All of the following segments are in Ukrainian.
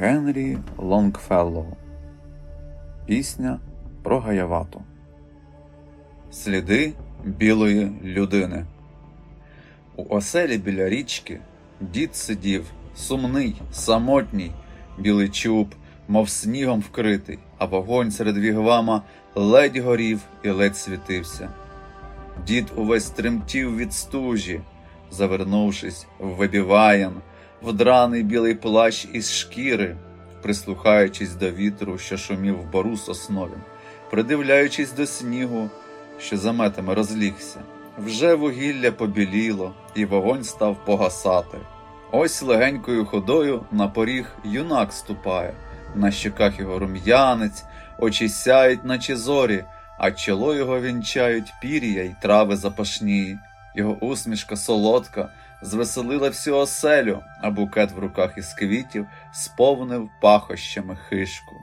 Генрі Лонгфеллоу Пісня про Гаявату Сліди білої людини. У оселі біля річки дід сидів, сумний, самотній, білий чуб, мов снігом вкритий, а вогонь серед вігвама ледь горів і ледь світився. Дід увесь тремтів від стужі, завернувшись в вибіваян, в драний білий плащ із шкіри, прислухаючись до вітру, що шумів в бору сосновім, придивляючись до снігу, що заметами розлігся. Вже вугілля побіліло, і вогонь став погасати. Ось легенькою ходою на поріг юнак ступає, на щоках його рум'янець, очі сяють, наче зорі, а чоло його вінчають пір'я й трави запашні. Його усмішка солодка звеселила всю оселю, а букет в руках із квітів сповнив пахощами хишку.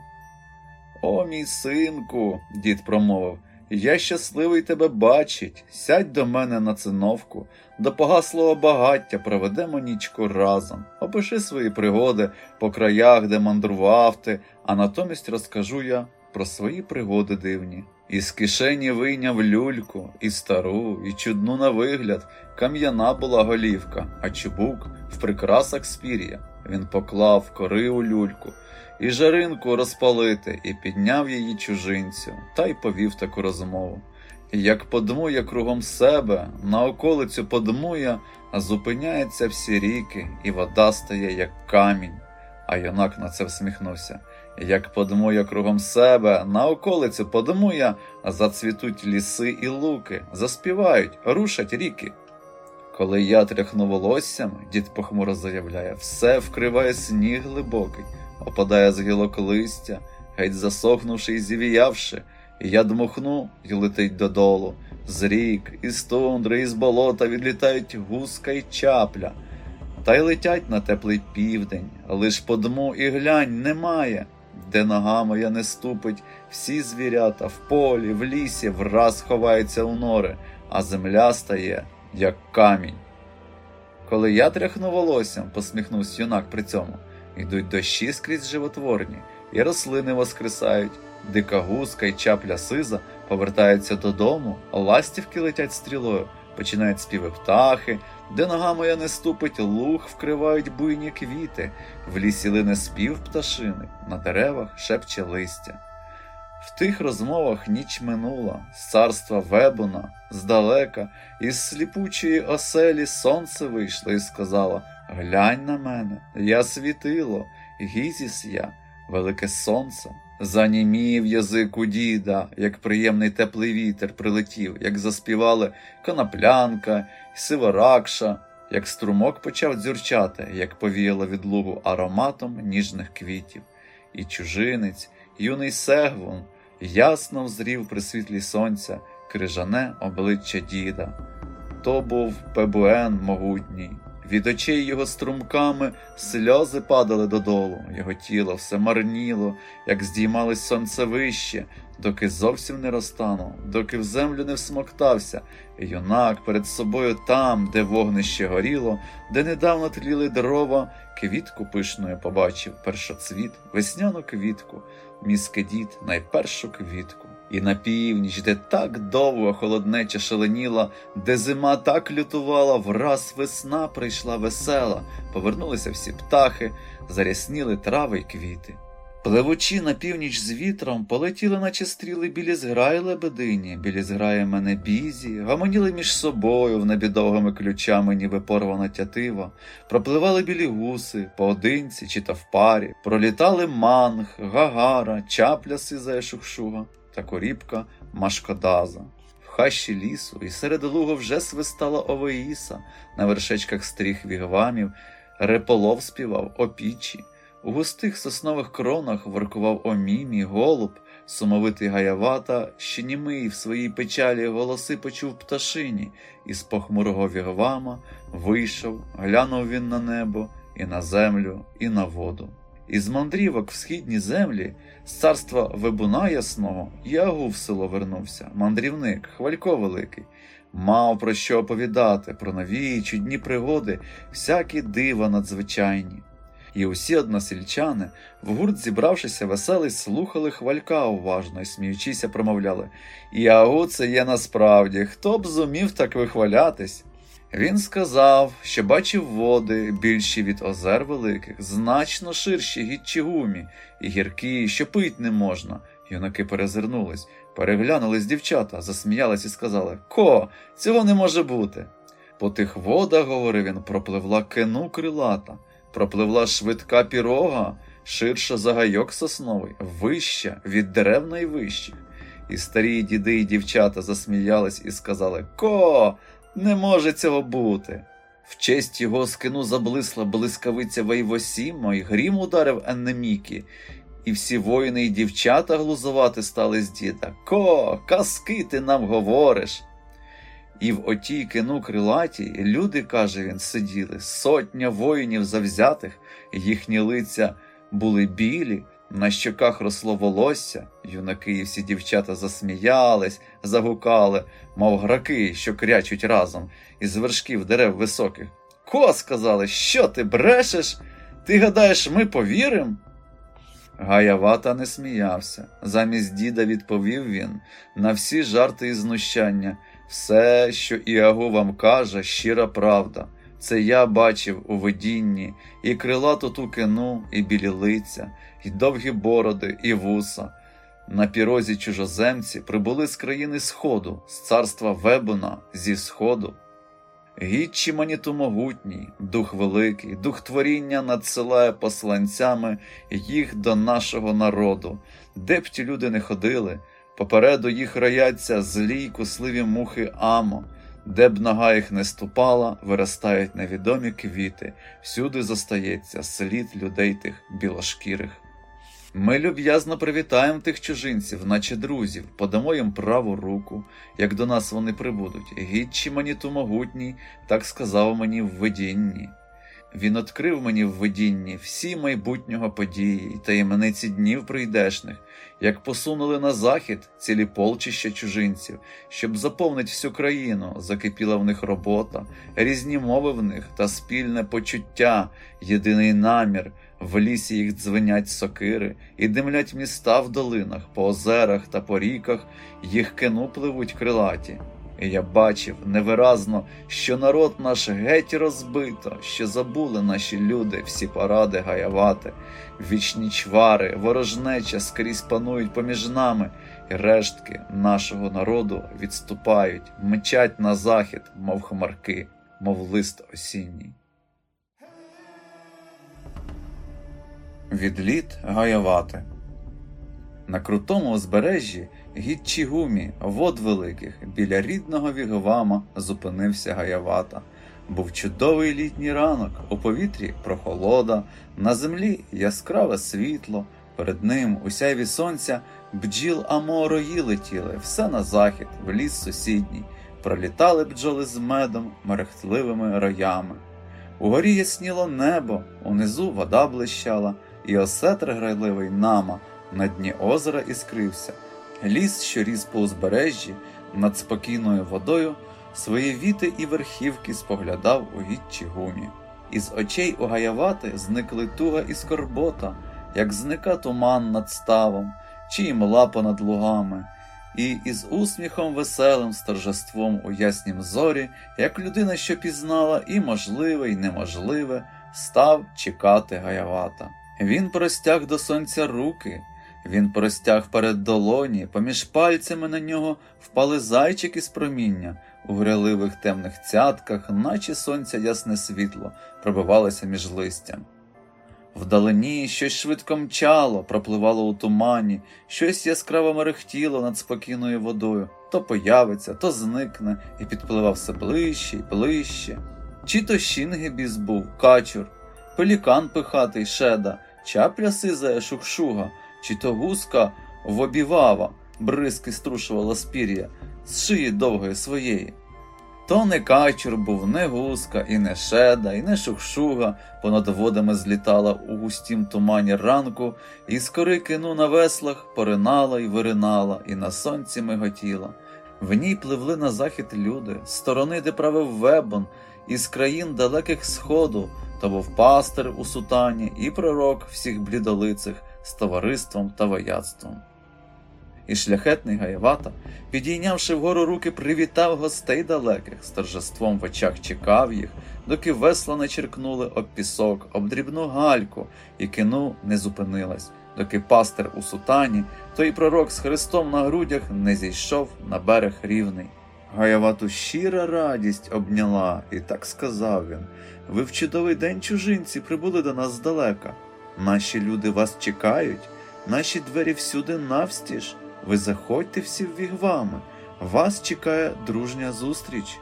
О, мій синку, дід промовив, я щасливий тебе бачить. Сядь до мене на циновку, до погаслого багаття проведемо нічку разом. Опиши свої пригоди по краях, де мандрував ти, а натомість розкажу я про свої пригоди дивні. Із кишені вийняв люльку, і стару, і чудну на вигляд, кам'яна була голівка, а чубук в прикрасах спір'я. Він поклав кори у люльку і жаринку розпалити, і підняв її чужинцю, та й повів таку розмову. Як подмує кругом себе, на околицю подмує, а зупиняються всі ріки, і вода стає, як камінь. А юнак на це всміхнувся. Як подмує кругом себе, на околицю подмує, зацвітуть ліси і луки, заспівають, рушать ріки. Коли я тряхну волоссям, дід похмуро заявляє, все вкриває сніг глибокий, опадає з гілок листя, геть засохнувши і зівіявши, я дмухну і летить додолу. З рік, із тундри, із болота відлітають гуска й чапля, та й летять на теплий південь, лиш подму і глянь немає, де нога моя не ступить, всі звірята в полі, в лісі враз ховаються у нори, а земля стає як камінь. Коли я тряхну волоссям, посміхнувся юнак при цьому, йдуть дощі скрізь животворні, і рослини воскресають, дика гуска й чапля сиза повертаються додому, ластівки летять стрілою, починають співи птахи, де нога моя не ступить, луг вкривають буйні квіти, в лісі лине спів пташини, на деревах шепче листя. В тих розмовах ніч минула, з царства Вебуна, здалека, із сліпучої оселі сонце вийшло і сказала Глянь на мене, я світило, гізіс я, велике сонце. Занімів язик у діда, як приємний теплий вітер прилетів, як заспівали коноплянка, сиворакша, як струмок почав дзюрчати, як повіяло від лугу ароматом ніжних квітів, і чужинець, юний сегвун, ясно взрів при світлі сонця крижане обличчя діда. То був пебуен могутній. Від очей його струмками сльози падали додолу, його тіло все марніло, як здіймалось сонце вище, доки зовсім не розтанув, доки в землю не всмоктався, і юнак перед собою там, де вогнище горіло, де недавно тліли дрова, квітку пишною побачив першоцвіт, весняну квітку, міскедіт найпершу квітку. І на північ, де так довго холоднеча шаленіла, де зима так лютувала, враз весна прийшла весела, повернулися всі птахи, зарясніли трави й квіти. Пливучи на північ з вітром, полетіли, наче стріли білі зграї лебедині, білі зграї мене бізі, гамоніли між собою в небі довгими ключами, ніби порвана тятива, пропливали білі гуси, поодинці чи та в парі, пролітали манг, гагара, чапля сиза шухшуга та корібка Машкодаза. В хащі лісу і серед лугу вже свистала овоїса, на вершечках стріх вігвамів, реполов співав опічі. У густих соснових кронах воркував омімі, голуб, сумовитий гаявата, ще німий в своїй печалі голоси почув пташині, і з похмурого вігвама вийшов, глянув він на небо, і на землю, і на воду. Із мандрівок в східні землі, з царства Вебуна Ясного, Ягу в село вернувся, мандрівник, хвалько великий, мав про що оповідати, про нові чудні пригоди, всякі дива надзвичайні. і усі односельчани, в гурт зібравшися веселий, слухали хвалька уважно і сміючися, промовляли І агу це є насправді, хто б зумів так вихвалятись? Він сказав, що бачив води, більші від озер великих, значно ширші гідчігумі, і гіркі, що пить не можна. Юнаки перезирнулись, переглянулись дівчата, засміялись і сказали Ко, цього не може бути. По тих водах, говорив він, пропливла кену крилата, пропливла швидка пірога, ширша за гайок сосновий, вища від дерев найвищих. І старі діди і дівчата засміялись і сказали Ко, не може цього бути. В честь його скину заблисла блискавиця Вейвосімо, і грім ударив Еннеміки, і всі воїни і дівчата глузувати стали з діда. Ко, казки ти нам говориш. І в отій кину крилатій люди, каже він, сиділи, сотня воїнів завзятих, їхні лиця були білі, на щоках росло волосся, юнаки і всі дівчата засміялись, загукали, мов граки, що крячуть разом, із вершків дерев високих. Ко, сказали, що ти брешеш? Ти гадаєш, ми повірим? Гаявата не сміявся. Замість діда відповів він на всі жарти і знущання. Все, що Іагу вам каже, щира правда. Це я бачив у видінні і крилату ту кину, і білі лиця, і довгі бороди, і вуса. На пірозі чужоземці прибули з країни Сходу, з царства Вебуна, зі Сходу. Гітчі Маніту могутній, дух великий, дух творіння надсилає посланцями їх до нашого народу, де б ті люди не ходили, попереду їх рояться злі й кусливі мухи Амо, де б нога їх не ступала, виростають невідомі квіти, всюди зостається слід людей тих білошкірих. Ми люб'язно привітаємо тих чужинців, наче друзів, подамо їм праву руку, як до нас вони прибудуть. Гідчі мені ту могутній, так сказав мені в видінні. Він відкрив мені в видінні всі майбутнього події й таємниці днів прийдешних, як посунули на захід цілі полчища чужинців, щоб заповнить всю країну, закипіла в них робота, різні мови в них та спільне почуття, єдиний намір. В лісі їх дзвенять сокири, і димлять міста в долинах, по озерах та по ріках їх кину пливуть крилаті. Я бачив невиразно, що народ наш геть розбито, що забули наші люди всі паради гаявати, вічні чвари, ворожнеча скрізь панують поміж нами, і рештки нашого народу відступають, мчать на захід, мов хмарки, мов лист осінній. Відліт гаявати. На крутому узбережжі Гідчігумі, вод великих, біля рідного Вігвама зупинився гаявата. Був чудовий літній ранок, у повітрі прохолода, на землі яскраве світло, перед ним у сяйві сонця бджіл аморої летіли, все на захід, в ліс сусідній, пролітали бджоли з медом, мерехтливими роями. Угорі ясніло небо, унизу вода блищала, і осетр грайливий нама на дні озера іскрився. Ліс, що ріс по узбережжі над спокійною водою, свої віти і верхівки споглядав у гідчі гумі. Із очей у гаявати зникли туга і скорбота, як зника туман над ставом, чи імла понад лугами, і із усміхом веселим, з торжеством у яснім зорі, як людина, що пізнала і можливе, і неможливе, став чекати гаявата. Він простяг до сонця руки. Він простяг перед долоні, поміж пальцями на нього впали зайчики з проміння, у гряливих темних цятках, наче сонця ясне світло, пробивалося між листям. Вдалині щось швидко мчало, пропливало у тумані, щось яскраво мерехтіло над спокійною водою, то появиться, то зникне, і підпливав все ближче й ближче. Чи то щінгебіс був, качур, пелікан пихатий шеда, чапля сизая шухшуга чи то гуска вобівава, бризки струшувала спір'я з шиї довгої своєї. То не качур був, не гуска, і не шеда, і не шухшуга, понад водами злітала у густім тумані ранку, і з кори кину на веслах поринала й виринала, і на сонці миготіла. В ній пливли на захід люди, сторони, де правив вебон, із країн далеких сходу, то був пастир у сутані і пророк всіх блідолицих з товариством та вояцтвом. І шляхетний Гаєвата, підійнявши вгору руки, привітав гостей далеких, з торжеством в очах чекав їх, доки весла не черкнули об пісок, об дрібну гальку, і кину не зупинилась, доки пастир у сутані, той пророк з Христом на грудях не зійшов на берег рівний. Гаявату щира радість обняла, і так сказав він ви в чудовий день чужинці прибули до нас здалека. Наші люди вас чекають, наші двері всюди навстіж. Ви заходьте всі в вігвами, вас чекає дружня зустріч.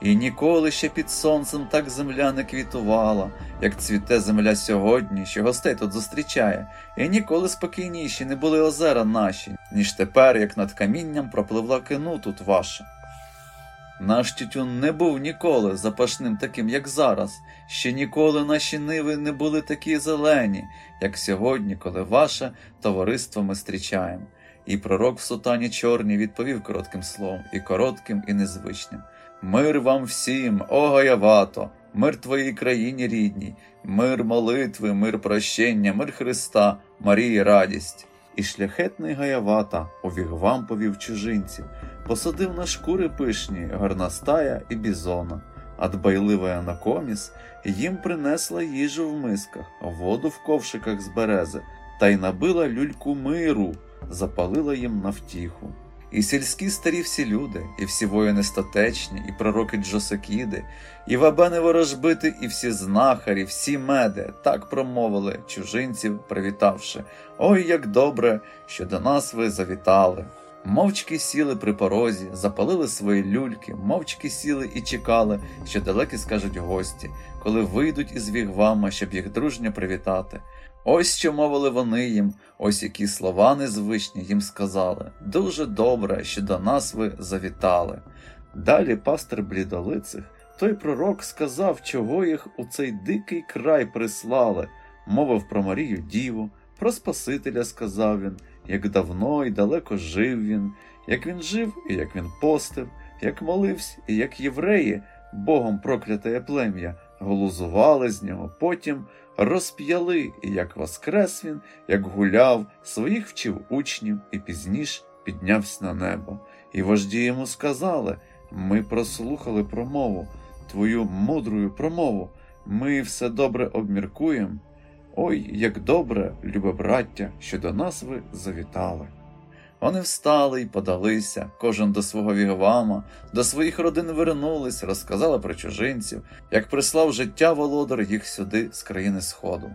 І ніколи ще під сонцем так земля не квітувала, як цвіте земля сьогодні, що гостей тут зустрічає, і ніколи спокійніші не були озера наші, ніж тепер, як над камінням пропливла кину тут ваша. Наш тютюн не був ніколи запашним таким, як зараз, ще ніколи наші ниви не були такі зелені, як сьогодні, коли ваше товариство ми зустрічаємо. І пророк в сутані чорній відповів коротким словом, і коротким, і незвичним. Мир вам всім, о Гаявато, мир твоїй країні рідній, мир молитви, мир прощення, мир Христа, Марії радість. І шляхетний Гаявата у вігвам повів чужинців, посадив на шкури пишні горностая і бізона, а дбайлива Анакоміс їм принесла їжу в мисках, воду в ковшиках з берези, та й набила люльку миру, запалила їм на втіху. І сільські старі всі люди, і всі воїни статечні, і пророки Джосикіди, і вабени ворожбити, і всі знахарі, всі меди так промовили чужинців, привітавши Ой, як добре, що до нас ви завітали. Мовчки сіли при порозі, запалили свої люльки, мовчки сіли і чекали, що далекі скажуть гості, коли вийдуть із вігвама, щоб їх дружньо привітати. Ось що мовили вони їм, ось які слова незвичні їм сказали. Дуже добре, що до нас ви завітали. Далі пастир блідолицих, той пророк сказав, чого їх у цей дикий край прислали, мовив про Марію Діву, про Спасителя сказав він, як давно і далеко жив він, як він жив і як він постив, як молився, і як євреї, Богом прокляте плем'я, голузували з нього, потім розп'яли, як воскрес він, як гуляв, своїх вчив учнів і пізніш піднявся на небо. І вожді йому сказали ми прослухали промову, твою мудрую промову, ми все добре обміркуємо. Ой, як добре, любе браття, що до нас ви завітали. Вони встали й подалися, кожен до свого вігвама, до своїх родин вернулись, розказали про чужинців, як прислав життя володар їх сюди з країни Сходу.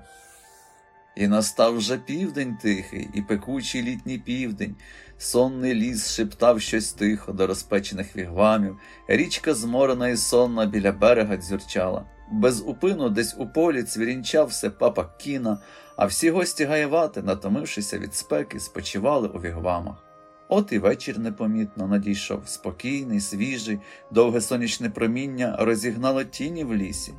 І настав вже південь тихий, і пекучий літній південь, сонний ліс шептав щось тихо до розпечених вігвамів, річка зморена і сонна біля берега дзюрчала. Без упину десь у полі цвірінчав папа кіна, а всі гості гаєвати, натомившися від спеки, спочивали у вігвамах. От і вечір непомітно надійшов спокійний, свіжий, довге сонячне проміння розігнало тіні в лісі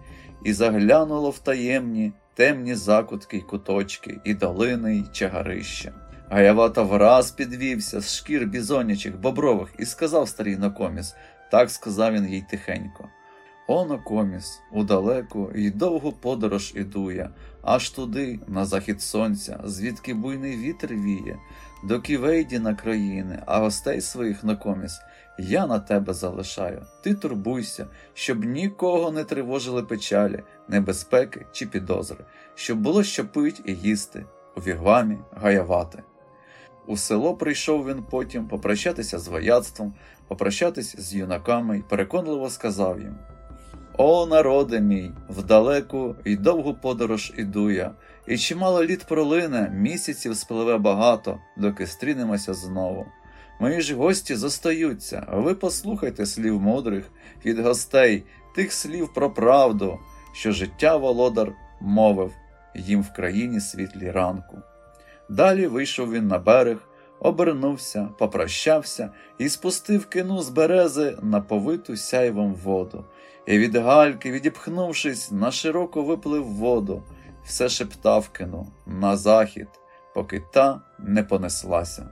і заглянуло в таємні, темні закутки й куточки, і долини, й чагарища. Гаявата враз підвівся з шкір бізонячих, бобрових і сказав старий Нокоміс, так сказав він їй тихенько. О, Нокоміс, у далеку й довгу подорож іду я, аж туди, на захід сонця, звідки буйний вітер віє, до Ківейдіна країни, а гостей своїх Нокоміс я на тебе залишаю. Ти турбуйся, щоб нікого не тривожили печалі, небезпеки чи підозри, щоб було що пить і їсти, у вігвамі гаявати. У село прийшов він потім попрощатися з вояцтвом, попрощатись з юнаками і переконливо сказав їм О, народе мій, вдалеку й довгу подорож іду я, і чимало літ пролине, місяців спливе багато, доки стрінемося знову. Мої ж гості зостаються, ви послухайте слів мудрих від гостей, тих слів про правду, що життя володар мовив їм в країні світлі ранку. Далі вийшов він на берег, обернувся, попрощався і спустив кину з берези на повиту сяйвом воду, і від гальки, відіпхнувшись, на широко виплив воду, все шептав кину на захід, поки та не понеслася.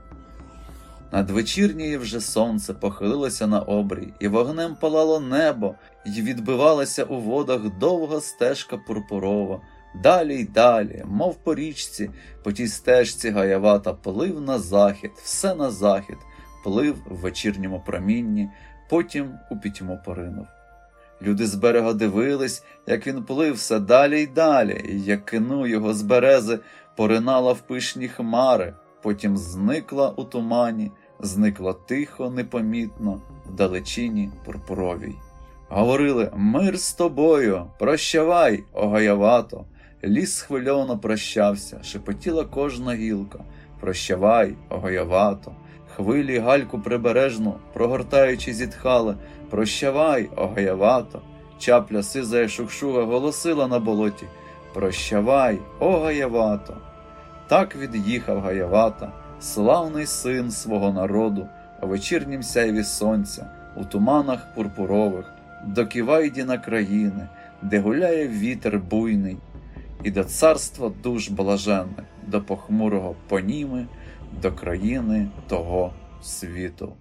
Надвечірнє вже сонце похилилося на обрій, і вогнем палало небо, і відбивалася у водах довга стежка пурпурова. Далі й далі, мов по річці, по тій стежці гаявата плив на захід, все на захід, плив в вечірньому промінні, потім у пітьму поринув. Люди з берега дивились, як він плив все далі й далі, і як кину його з берези поринала в пишні хмари, потім зникла у тумані, зникла тихо, непомітно, в далечині пурпуровій. Говорили мир з тобою, прощавай, огаявато. Ліс схвильовано прощався, шепотіла кожна гілка. Прощавай, огаявато. Хвилі гальку прибережну, прогортаючи, зітхали. Прощавай, огаявато. Чапля сизая шукшуга голосила на болоті. Прощавай, о Гаявато. Так від'їхав Гаявата, славний син свого народу, у вечірнім сяйві сонця, у туманах пурпурових, до Ківайдіна країни, де гуляє вітер буйний, і до царства душ блаженних, до похмурого поніми, до країни того світу.